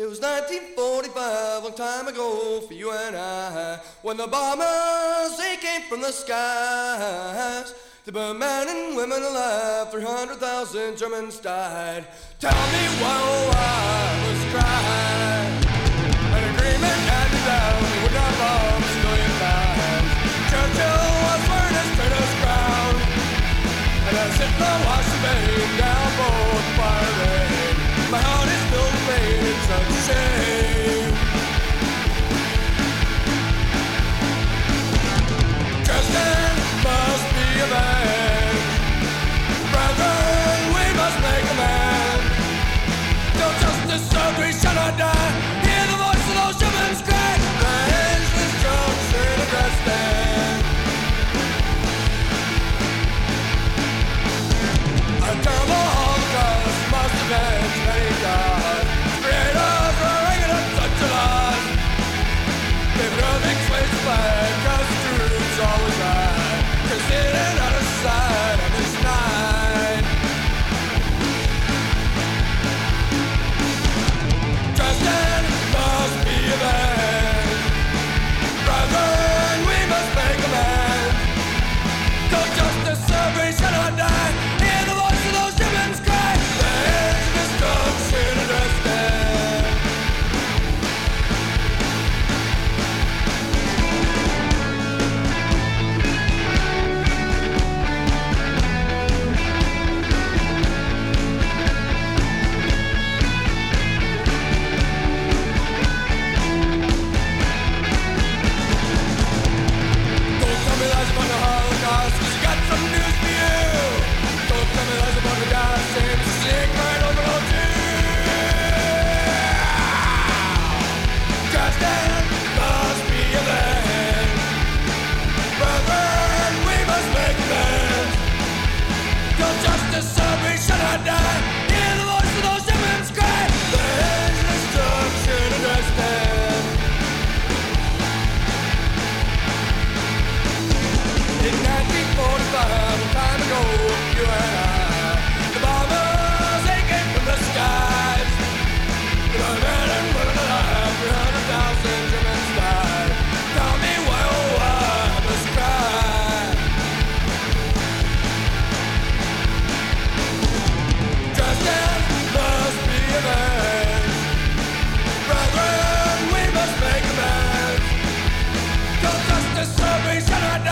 It was 1945, long time ago for you and I, when the bombers they came from the skies. They burned men and women alive, 300,000 Germans died. Tell me why oh, I was crying. An agreement handed down, we would not bomb civilian lives. Churchill was wearing his traitor's crown, and as Hitler washed the down both fire. My heart is sunset. Nation